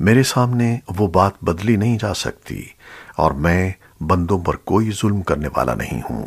میرے سامنے وہ بات بدلی نہیں جا سکتی اور میں بندوں پر کوئی ظلم کرنے والا نہیں ہوں۔